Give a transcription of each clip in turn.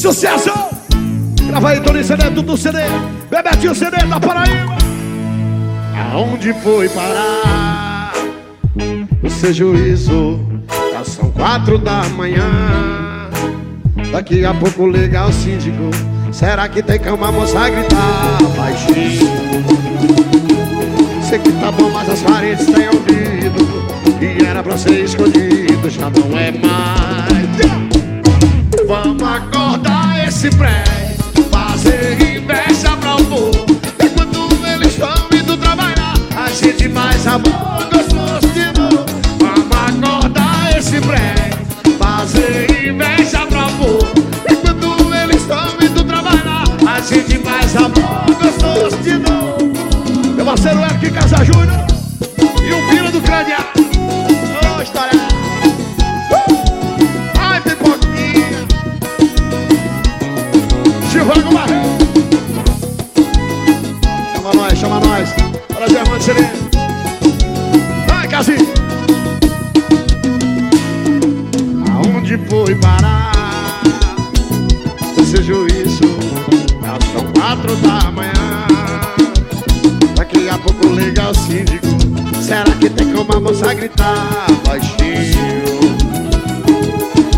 Sucesso! Grava aí, Tony CD, tudo CD. Bebetinho CD da Paraíba. Aonde foi parar o seu juízo? Já são quatro da manhã. Daqui a pouco liga o síndico. Será que tem cama, moça, gritar baixinho? Sei que tá bom, mas as paredes têm ouvido. E era pra ser escondido, já não é mais. Acordar esse Chama nós. Bora, Germano CD. Vai, Casinho. Aonde foi parar esse juízo? Já são quatro da manhã. Daqui a pouco liga o síndico. Será que tem como a moça gritar baixinho?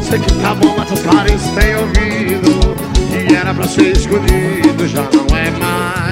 Sei que tá bom, mas os parentes têm ouvido. E era pra ser escondido, já não é mais.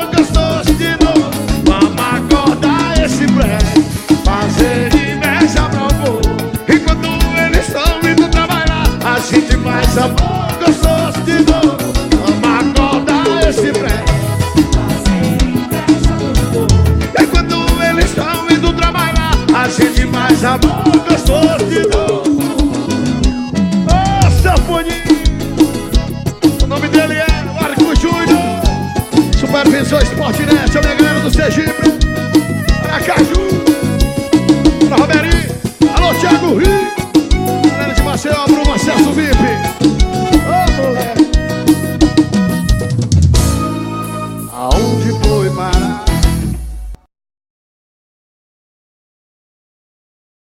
Ô, Sanfoninho. O nome dele é Marco Júnior. Supervisor Esporte minha galera do Sergipe. Aracaju. Pra Romerinho. Alô, Thiago. Galera de Maceió, Bruno Acesso Vivo.